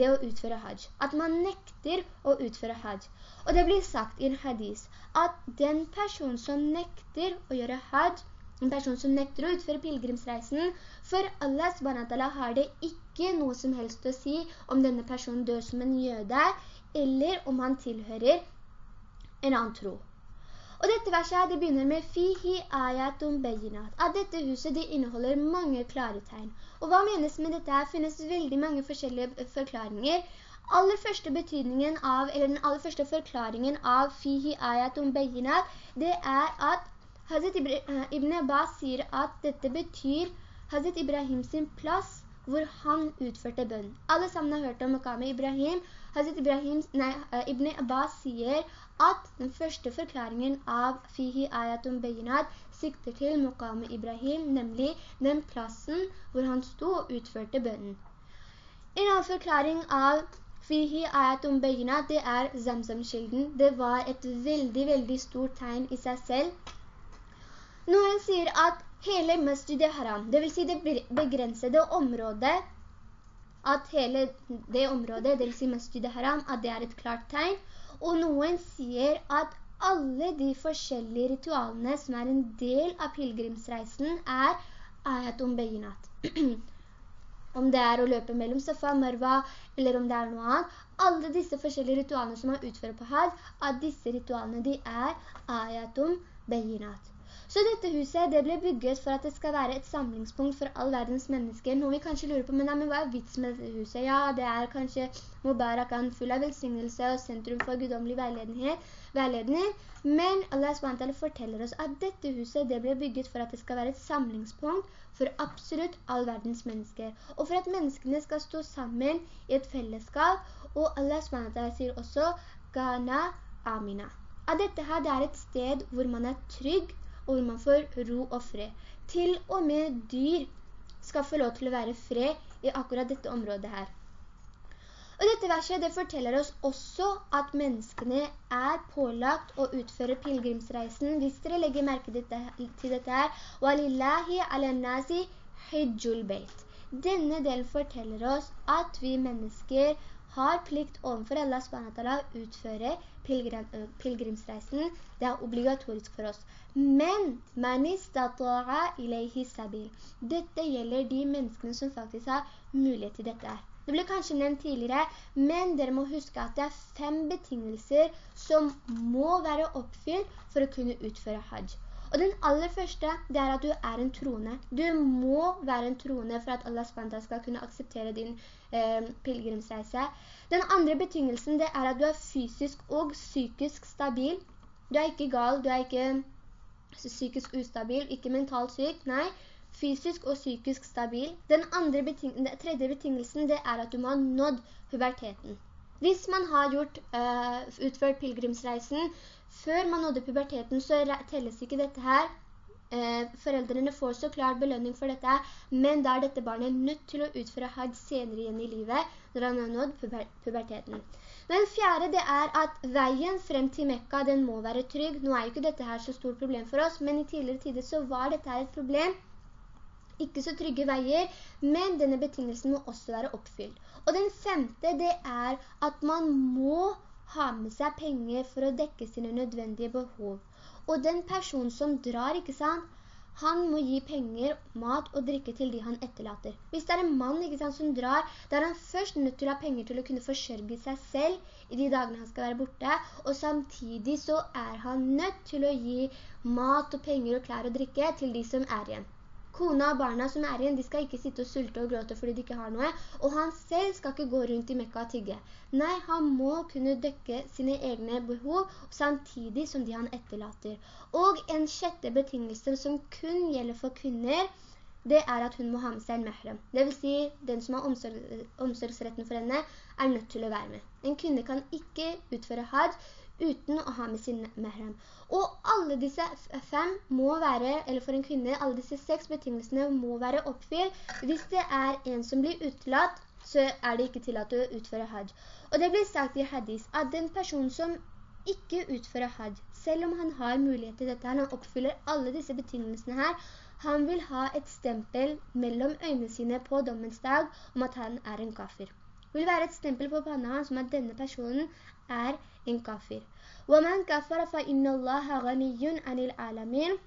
det å utføre hajj. At man nekter å utføre hajj. Og det blir sagt i en hadis at den person som nekter å gjøre hajj, en person som nekter å utføre pilgrimsreisen, for Allah SWT har det ikke noe som helst å si om denne personen dør som en jøde, eller om han tilhører en annen tro. Og dette verset det begynner med «Fihi ayatum bayinat». At dette huset det inneholder mange klare tegn. Og hva menes med dette? Her finnes veldig mange forskjellige forklaringer. Aller første av, eller den aller første forklaringen av «Fihi ayatum bayinat», det er at Hazret eh, Ibn Abbas sier at dette betyr Hazret Ibrahim sin plass hvor han utførte bønn. Alle sammen har hørt om Makame Ibrahim. Hazret Ibrahim, nei, eh, Ibn Abbas sier at den første forklaringen av Fihi Ayatum Beyinat sikter til Makame Ibrahim, nemlig den plassen hvor han sto og utførte bønnen. En annen forklaring av Fihi Ayatum Beyinat, det er Zamzam-kilden. Det var et veldig, veldig stort tegn i seg selv. Noen sier at hele Masjid Haram, det vil si det begrensede området, at hele det området, det vil si Masjid Haram, at det er et klart tegn, og noen sier at alle de forskjellige ritualene som er en del av pilgrimsreisen er ayatum beinat. om det er å løpe mellom Safa Marwa, eller om det er noe annet. Alle disse forskjellige ritualene som man utfører på Hajj, at disse ritualene de er ayatum beinat. Så dette huset det ble bygget for at det skal være et samlingspunkt for all verdens mennesker. Noe vi kanskje lurer på, men, nei, men hva er vits med dette huset? Ja, det er kanskje Mubarakan full av velsignelse og sentrum for gudomlig veiledning. Men Allah SWT forteller oss at dette huset det ble bygget for at det skal være et samlingspunkt for absolutt all verdens mennesker. Og for at menneskene skal stå sammen i et fellesskap. Og Allah SWT sier også Gana Amina. At dette her det er et sted hvor man er trygg hvor man får ro og fred. Til og med dyr skal få lov til å være fred i akkurat dette området her. Og dette verset det forteller oss også at menneskene er pålagt å utføre pilgrimsreisen. Hvis dere legger merke til dette her, «Walillahi ala nasi hijjul beit». Denne delen forteller oss at vi mennesker har plikt overfor Allah SWT utføre pilgrimsreisen. Det er obligatorisk for oss. Men, Dette gjelder de menneskene som faktisk har mulighet til dette. Det ble kanskje nevnt tidligere, men dere må huske at det er fem betingelser som må være oppfylt for å kunne utføre hajj. Og den aller første, det er at du er en troende. Du må være en troende for at Allah SWT skal kunne akseptere din eh, pilgrimsreise. Den andre betingelsen, det er at du er fysisk og psykisk stabil. Du er ikke gal, du er ikke psykisk ustabil, ikke mentalt syk, nei fysisk og psykisk stabil. Den, beting tredje betingelsen det er at du må ha nådd puberteten. Hvis man har gjort, uh, utført pilgrimsreisen før man nådde puberteten, så telles ikke dette her. Uh, foreldrene får så klart belønning for dette, men da er dette barnet nødt til å utføre hajj senere igjen i livet, når han har nådd puber puberteten. Den fjerde det er at veien frem til Mekka, den må være trygg. Nå er jo ikke dette her så stort problem for oss, men i tidligere tider så var dette her et problem ikke så trygge veier, men denne betingelsen må også være oppfylt. Og den femte, det er at man må ha med seg penger for å dekke sine nødvendige behov. Og den personen som drar, ikke sant, han må gi penger, mat og drikke til de han etterlater. Hvis det er en mann sant, som drar, da er han først nødt til å ha penger til å kunne forsørge seg selv i de dagene han skal være borte, og samtidig så er han nødt til å gi mat og penger og klær og drikke til de som er igjen. Kona og barna som er igjen, de skal ikke sitte og sulte og gråte fordi de ikke har noe. Og han selv skal ikke gå rundt i Mekka og tigge. Nei, han må kunne døkke sine egne behov samtidig som de han etterlater. Og en sjette betingelse som kun gjelder for kvinner, det er at hun må ha med seg en mehram. Det vil si, den som har omsorg, omsorgsretten for henne, er nødt til å være med. En kvinne kan ikke utføre hajj uten å ha med sin mehram. Og alle disse fem må være, eller for en kvinne, alle disse seks betingelsene må være oppfylt. Hvis det er en som blir utlatt, så er det ikke tillatt å utføre hajj. Og det blir sagt i hadis at den personen som ikke utfører hajj, selv om han har mulighet til dette, han oppfyller alle disse betingelsene her, han vil ha et stempel mellom øynene sine på dommens dag om at han er en kafir Det vil være et stempel på panna hans som at denne personen er en kafir. وَمَنْ كَفَرَ فَإِنَّ اللَّهَ غَنِيٌّ عَنِ الْعَالَمِينَ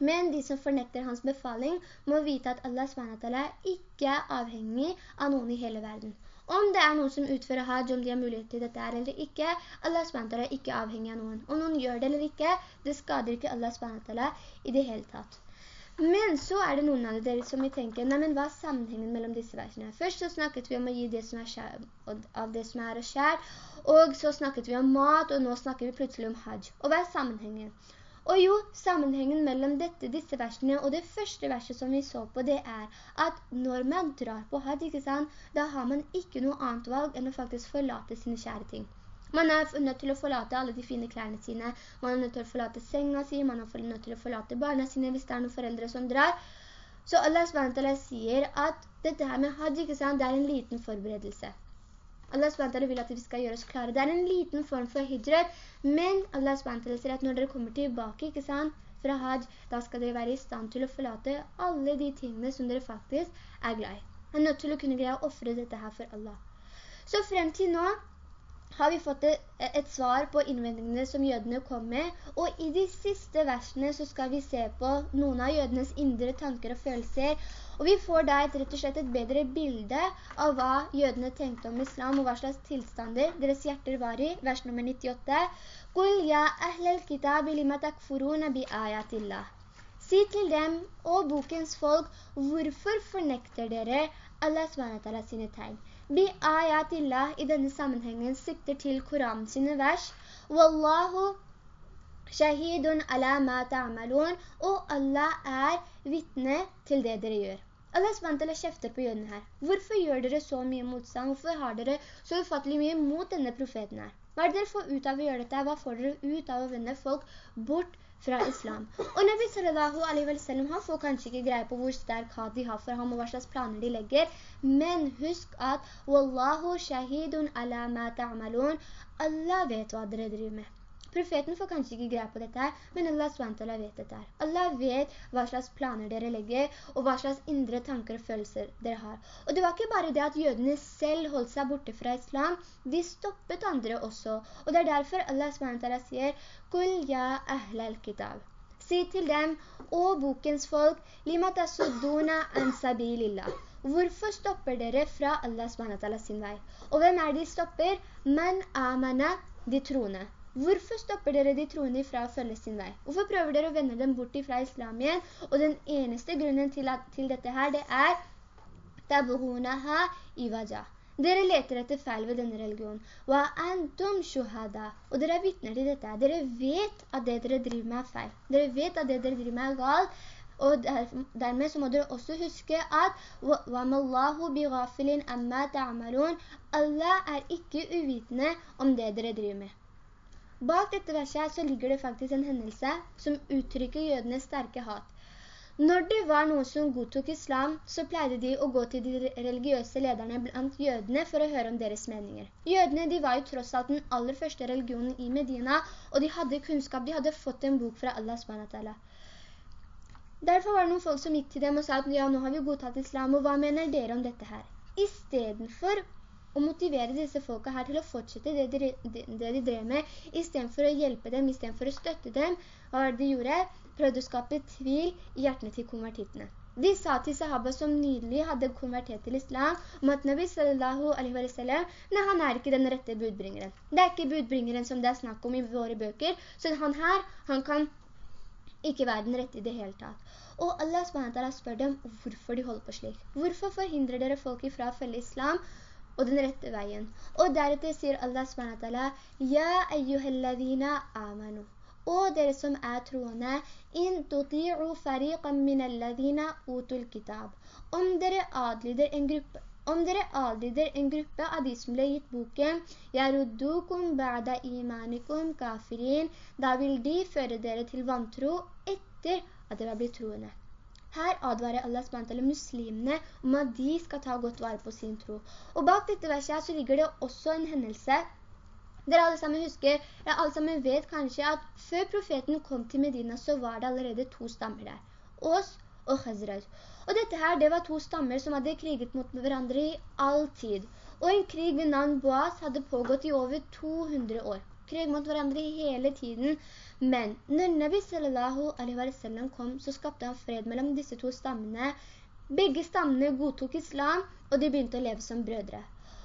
Men de som fornekter hans befaling må vite at Allah SWT ikke er avhengig av noen i hele verden. Om det er noen som utfører hajj, om de har mulighet til dette eller ikke, Allah SWT er ikke avhengig av noen. Om noen gjør det eller ikke, det skader ikke Allah SWT i det hele tatt. Men så er det noen av dere som vi tenker, nei, men hva er sammenhengen mellom disse versene? Først så snakket vi om å gi det som er skjær, av det som er skjær, og så snakket vi om mat, og nå snakker vi plutselig om hajj. Og hva er sammenhengen? Og jo, sammenhengen mellom dette, disse versene og det første verset som vi så på, det er at når man drar på hajj, da har man ikke noe annet valg enn å faktisk forlate sine kjære ting. Man er nødt til å forlate alle de fine klærne sine, man er nødt til å forlate senga si, man er nødt til å forlate barna sine hvis det er noen foreldre som drar. Så Allah SWT sier at dette her med hajj, ikke sant, det er en liten forberedelse. Allah SWT vil at vi skal gjøre oss klare. Det er en liten form for hijret, men Allah SWT sier at når dere kommer tilbake, ikke sant, fra hajj, da skal dere være i stand til å forlate alle de tingene som dere faktisk er glad i. Han er nødt til å kunne greie å offre dette her for Allah. Så frem til nå, har vi fått et, et, svar på innvendingene som jødene kom med, og i de siste versene så skal vi se på noen av jødenes indre tanker og følelser, og vi får da et, rett og slett et bedre bilde av hva jødene tenkte om islam, og hva slags tilstander deres hjerter var i. Vers nummer 98. «Qul ya ahlel kitab lima takfuruna bi ayatillah». Si til dem og bokens folk, hvorfor fornekter dere Allah SWT sine tegn? Bi ayatillah i denne sammenhengen sikter til Koran sine vers. Wallahu shahidun ala ma ta'malun. Og Allah er vittne til det dere gjør. Allah SWT kjefter på jødene her. Hvorfor gjør dere så mye motstand? Hvorfor har dere så ufattelig mye mot denne profeten her? Hva er det dere får ut av å gjøre dette? Hva får dere ut av å vende folk bort fra islam. Og Nabi sallallahu alaihi wa sallam, han får kanskje ikke greie på hvor sterk hat de har for ham og hva slags planer de legger, men husk at «Wallahu shahidun ala ma ta'malun» Allah vet hva dere driver med. Profeten får kanskje ikke greie på dette her, men Allah SWT vet dette her. Allah vet hva slags planer dere legger, og hva slags indre tanker og følelser dere har. Og det var ikke bare det at jødene selv holdt seg borte fra islam, de stoppet andre også. Og det er derfor Allah SWT sier, «Kul ja ahlal kitab». Si til dem, «Å bokens folk, lima tasuduna ansabi sabilillah». Hvorfor stopper dere fra Allah SWT sin vei? Og hvem er de stopper? Man amana, de troende. Hvorfor stopper dere de troende fra å følge sin vei? Hvorfor prøver dere å vende dem bort fra islam igjen? Og den eneste grunnen til, at, til dette her, det er tabuhunaha iwaja. Dere leter etter feil ved denne religionen. Wa antum shuhada. Og dere er vittner til dette. Dere vet at det dere driver med er feil. Dere vet at det dere driver med er galt. Og dermed så må dere også huske at Allah er ikke uvitende om det dere driver med. Bak dette verset så ligger det faktisk en hendelse som uttrykker jødenes sterke hat. Når det var noen som godtok islam, så pleide de å gå til de religiøse lederne blant jødene for å høre om deres meninger. Jødene de var jo tross alt den aller første religionen i Medina, og de hadde kunnskap, de hadde fått en bok fra Allah SWT. Derfor var det noen folk som gikk til dem og sa at ja, nå har vi godtatt islam, og hva mener dere om dette her? I stedet for å motivere disse folka her til å fortsette det de, det, de drev med, i stedet for å hjelpe dem, i stedet for å støtte dem, hva var det de gjorde? Prøvde å skape tvil i hjertene til konvertittene. De sa til sahaba som nydelig hadde konvertert til islam, om at Nabi sallallahu alaihi wa sallam, nei, han er ikke den rette budbringeren. Det er ikke budbringeren som det er snakk om i våre bøker, så han her, han kan ikke være den rette i det hele tatt. Og Allah spør dem hvorfor de holder på slik. Hvorfor forhindrer dere folk ifra å følge islam og den rette veien? Og deretter sier Allah SWT, «Ja, eyyuhalladina amanu». Og dere som er troende, «In tuti'u fariqan minalladhina utul kitab». Om dere adlyder en gruppe om dere adlyder en gruppe av de som ble gitt boken, «Yaruddukum ba'da imanikum kafirin», da vil de føre dere til vantro etter at dere har blitt troende. Her advarer Allah SWT muslimene om at de skal ta godt vare på sin tro. Og bak dette verset så ligger det også en hendelse dere alle sammen husker, ja, alle sammen vet kanskje at før profeten kom til Medina, så var det allerede to stammer der. Ås og Khazraj. Og dette her, det var to stammer som hadde kriget mot hverandre i all tid. Og en krig ved navn Boaz hadde pågått i over 200 år. Krig mot hverandre hele tiden. Men når Nabi sallallahu alaihi wa sallam kom, så skapte han fred mellom disse to stammene. Begge stammene godtok islam, og de begynte å leve som brødre.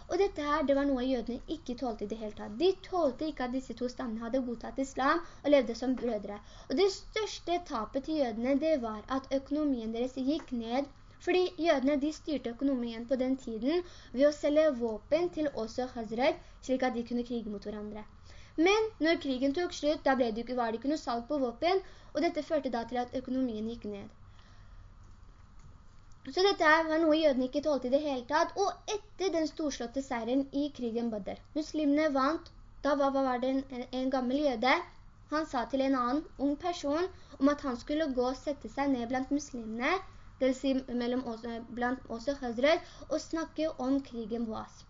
Og dette her, det var noe jødene ikke tålte i det hele tatt. De tålte ikke at disse to stammene hadde godtatt islam og levde som brødre. Og det største tapet til jødene, det var at økonomien deres gikk ned fordi jødene de styrte økonomien på den tiden ved å selge våpen til også Hazred, slik at de kunne krige mot hverandre. Men når krigen tok slutt, da det, var det ikke noe salg på våpen, og dette førte da til at økonomien gikk ned. Så dette var noe jødene ikke tålte i det hele tatt, og etter den storslåtte seieren i krigen Badr. Muslimene vant, da var, var det en, en gammel jøde, han sa til en annen ung person om at han skulle gå og sette seg ned blant muslimene, det vil si mellom oss, blant oss og Khazred, og snakke om krigen Boaz.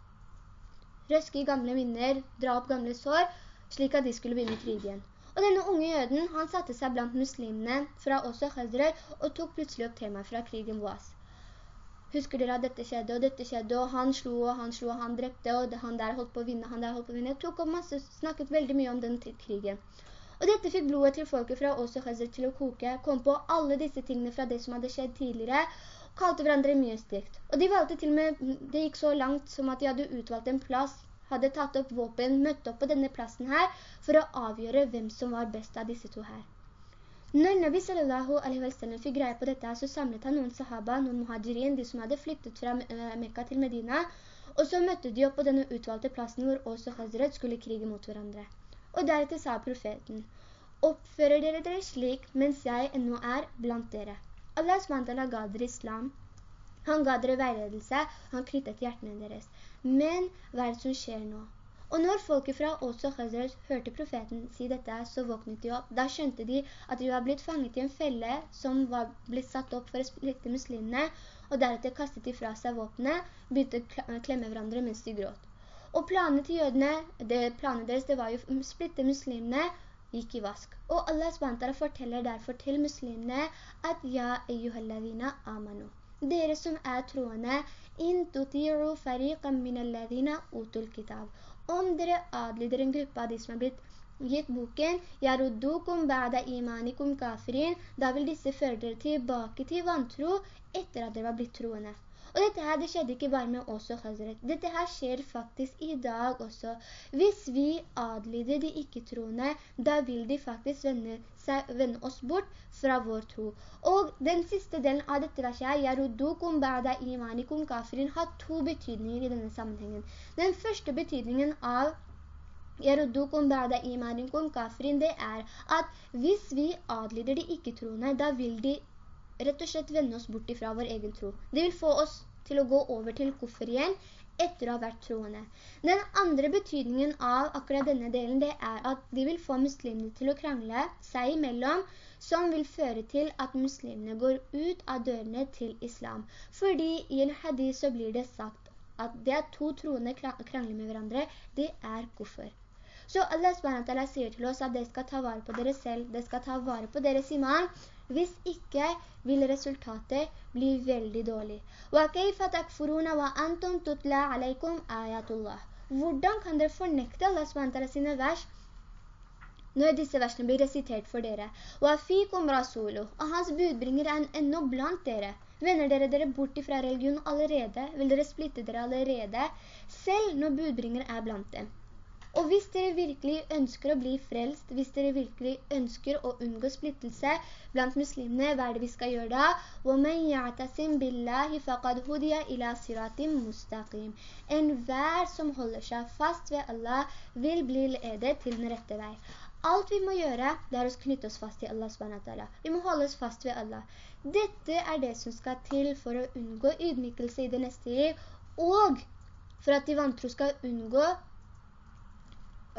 Røske gamle minner, dra opp gamle sår, slik at de skulle begynne krigen. Og denne unge jøden, han satte seg blant muslimene fra oss og og tok plutselig opp temaet fra krigen Boaz husker dere at dette skjedde, og dette skjedde, og han slo, og han slo, og han drepte, og han der holdt på å vinne, han der holdt på å vinne. Jeg tok opp masse, snakket veldig mye om den krigen. Og dette fikk blodet til folket fra Ås og til å koke, kom på alle disse tingene fra det som hadde skjedd tidligere, kalte hverandre mye stygt. Og de valgte til og med, det gikk så langt som at de hadde utvalgt en plass, hadde tatt opp våpen, møtt opp på denne plassen her, for å avgjøre hvem som var best av disse to her. Når Nabi sallallahu alaihi wa sallam fikk greie på dette, så samlet han noen sahaba, noen muhajirin, de som hadde flyttet fra eh, Mekka til Medina, og så møtte de opp på denne utvalgte plassen hvor også Hazret skulle krige mot hverandre. Og deretter sa profeten, oppfører dere dere slik mens jeg ennå er blant dere. Allah SWT ga dere islam, han ga dere veiledelse, han knyttet hjertene deres. Men hva er det som skjer nå? Og når folket fra Ås og Khazraj hørte profeten si dette, så våknet de opp. Da skjønte de at de var blitt fanget i en felle som var blitt satt opp for å splitte muslimene, og deretter kastet de fra seg våpnene, begynte å klemme hverandre mens de gråt. Og planene til jødene, det, planene deres, det var jo å splitte muslimene, gikk i vask. Og Allah SWT forteller derfor til muslimene at «Ja, eyyuhallavina amanu». Dere som er troende. Om dere adlyder en gruppe av de som er blitt gitt boken da vil disse føre dere tilbake til vantro etter at dere var blitt troende. Og dette her, det skjedde ikke bare med oss og Khazret. Dette her skjer faktisk i dag også. Hvis vi adlyder de ikke-troende, da vil de faktisk vende, seg, vende, oss bort fra vår tro. Og den siste delen av dette verset her, «Yarudukum ba'da imanikum kafirin», har to betydninger i denne sammenhengen. Den første betydningen av «Yarudukum ba'da imanikum kafirin», det er at hvis vi adlyder de ikke-troende, da vil de rett og slett vende oss bort ifra vår egen tro. Det vil få oss til å gå over til koffer igjen etter å ha vært troende. Den andre betydningen av akkurat denne delen, det er at de vil få muslimene til å krangle seg imellom, som vil føre til at muslimene går ut av dørene til islam. Fordi i en hadith så blir det sagt at det at to troende krangler med hverandre, det er koffer. Så Allah sier til oss at det skal ta vare på dere selv, det skal ta vare på deres iman, hvis ikke vil resultatet bli veldig dårlig. Hvordan kan dere fornekte Allah SWT sine vers når disse versene blir resitert for dere? Og hans budbringer er enda blant dere. Vender dere dere bort fra religion allerede? Vil dere splitte dere allerede? Selv når budbringer er blant dem. Og hvis dere virkelig ønsker å bli frelst, hvis dere virkelig ønsker å unngå splittelse blant muslimene, hva er det vi skal gjøre da? وَمَنْ يَعْتَسِمْ بِاللَّهِ فَقَدْ هُدِيَ إِلَى صِرَاتٍ مُسْتَقِيم En hver som holder seg fast ved Allah vil bli ledet til den rette vei. Alt vi må gjøre, det er å knytte oss fast til Allah subhanahu Vi må holde oss fast ved Allah. Dette er det som skal til for å unngå ydmykelse i det neste liv, og for at de vantro skal unngå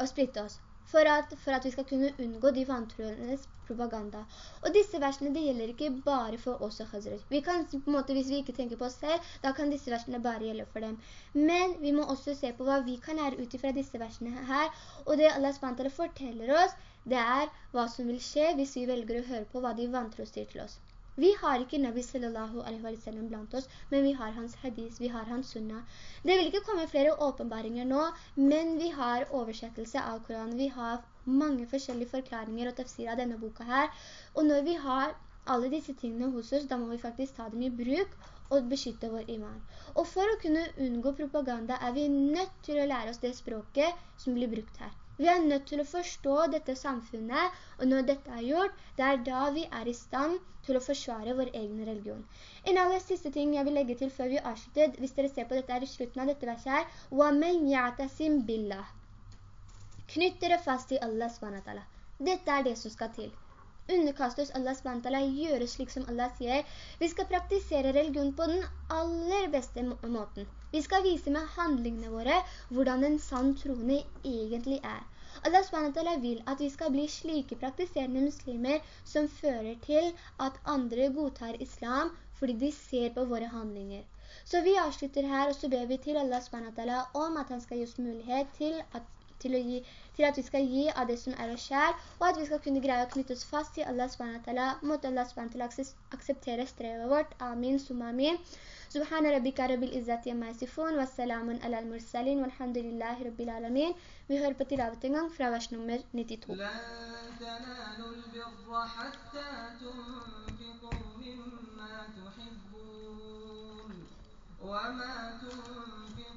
å splitte oss, for at, for at vi skal kunne unngå de vantroendes propaganda. Og disse versene, det gjelder ikke bare for oss og Khazraj. Vi kan, på en måte, hvis vi ikke tenker på oss selv, da kan disse versene bare gjelde for dem. Men vi må også se på hva vi kan lære ut fra disse versene her, og det Allah SWT forteller oss, det er hva som vil skje hvis vi velger å høre på hva de vantro sier til oss. Vi har ikke Nabi sallallahu alaihi wa sallam blant oss, men vi har hans hadis, vi har hans sunna. Det vil ikke komme flere åpenbaringer nå, men vi har oversettelse av Koranen. Vi har mange forskjellige forklaringer og tafsir av denne boka her. Og når vi har alle disse tingene hos oss, da må vi faktisk ta dem i bruk og beskytte vår iman. Og for å kunne unngå propaganda er vi nødt til å lære oss det språket som blir brukt her. Vi er nødt til å forstå dette samfunnet, og når dette er gjort, det er da vi er i stand til å forsvare vår egen religion. En aller siste ting jeg vil legge til før vi avslutter, hvis dere ser på dette her i slutten av dette verset her, وَمَنْ يَعْتَسِمْ بِاللَّهِ Knytt dere fast til Allah SWT. Dette er det som skal til. Underkaste oss Allah SWT, gjøre slik som Allah sier. Vi skal praktisere religion på den aller beste måten. Vi skal vise med handlingene våre hvordan en sann troende egentlig er. Allah SWT vil at vi skal bli slike praktiserende muslimer som fører til at andre godtar islam fordi de ser på våre handlinger. Så vi avslutter her, og så ber vi til Allah SWT om at han skal gi oss mulighet til at, til, gi, til at vi skal gi av det som er oss kjær, og at vi skal kunne greie å knytte oss fast til Allah SWT. Måtte Allah SWT akseptere strevet vårt. Amin, summa amin. سبحان ربك رب العزة عما يصفون والسلام على المرسلين والحمد لله رب العالمين Vi hører på tilavet en gang fra vers nummer 92. لن تنالوا البر حتى تنفقوا مما تحبون وما تنفقوا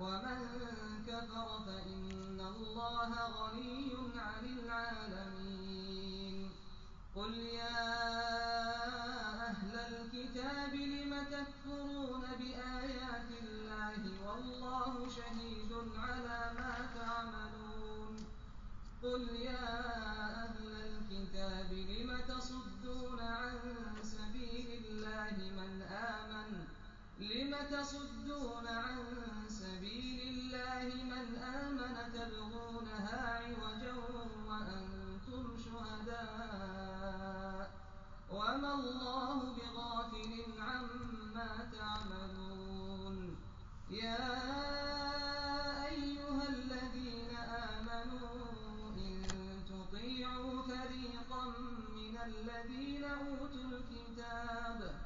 ومن كفر فإن الله غني عن العالمين. قل يا أهل الكتاب لم تكفرون بآيات الله والله شهيد على ما تعملون. قل يا أهل الكتاب لم تصدون عن سبيل الله من آمن؟ لم تصدون عن سبيل الله من آمن تبغونها عوجا وأنتم شهداء وما الله بغافل عما تعملون. يا أيها الذين آمنوا إن تطيعوا فريقا من الذين أوتوا الكتاب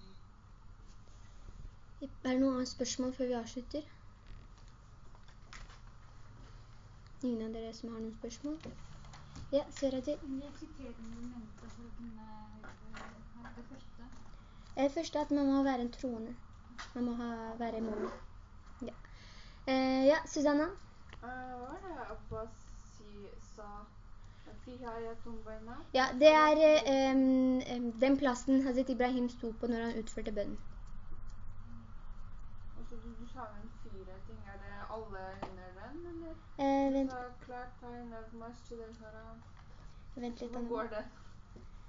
Er det noen annen spørsmål før vi avslutter? Ingen av dere som har noen spørsmål? Ja, ser Jeg siterer momentet for å kunne ha det første. Det første er at man må være en troende. Man må ha, være immun. Ja. Eh, ja, Susanna? Eh, Hva er det Abbas si- sa? Ja, det er eh, den plassen Hazret Ibrahim sto på når han utførte bønnen. Så du, du sa en fire ting. Er det alle under den, eller? Eh, vent, Så klart tegn av masjid al-haram. vent litt, Hvor går det?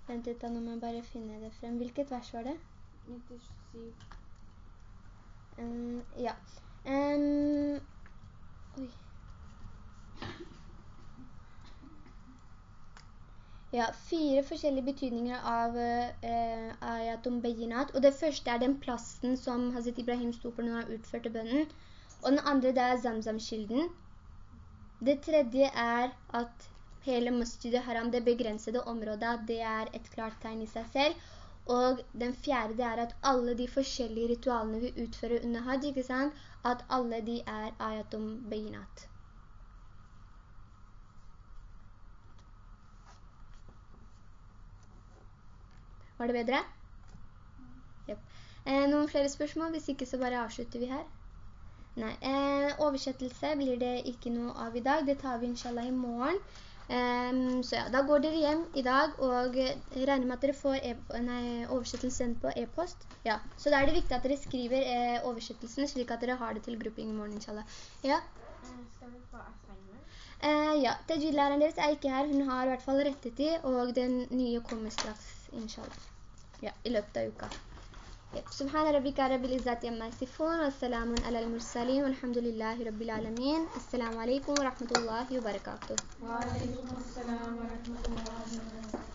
vent litt, da, nå må jeg bare finne det frem. Hvilket vers var det? 97. Um, ja. Um, oi. Ja, fire forskjellige betydninger av eh, ayatum bayinat. Og det første er den plassen som Hazret Ibrahim sto på når han utførte bønnen. Og den andre det er Zamzam-kilden. Det tredje er at hele Masjid haram det begrensede området, det er et klart tegn i seg selv. Og den fjerde det er at alle de forskjellige ritualene vi utfører under hajj, ikke sant? At alle de er ayatum bayinat. Var det bedre? Yep. Eh, noen flere spørsmål? Hvis ikke så bare avslutter vi her. Nei, eh, oversettelse blir det ikke noe av i dag. Det tar vi inshallah i morgen. Um, så ja, da går dere hjem i dag og regner med at dere får e nei, oversettelsen på e-post. Ja, så da er det viktig at dere skriver eh, oversettelsen slik at dere har det til grupping i morgen, inshallah. Ja, Skal vi få assignment? eh, ja tajwid-læreren deres er ikke her. Hun har i hvert fall rettet i, og den nye kommer straks, inshallah. يا إلوك تايوكا طيب، سبحان ربك رب العزة عما يصفون والسلام على المرسلين والحمد لله رب العالمين. السلام عليكم ورحمة الله وبركاته. وعليكم السلام ورحمة الله وبركاته.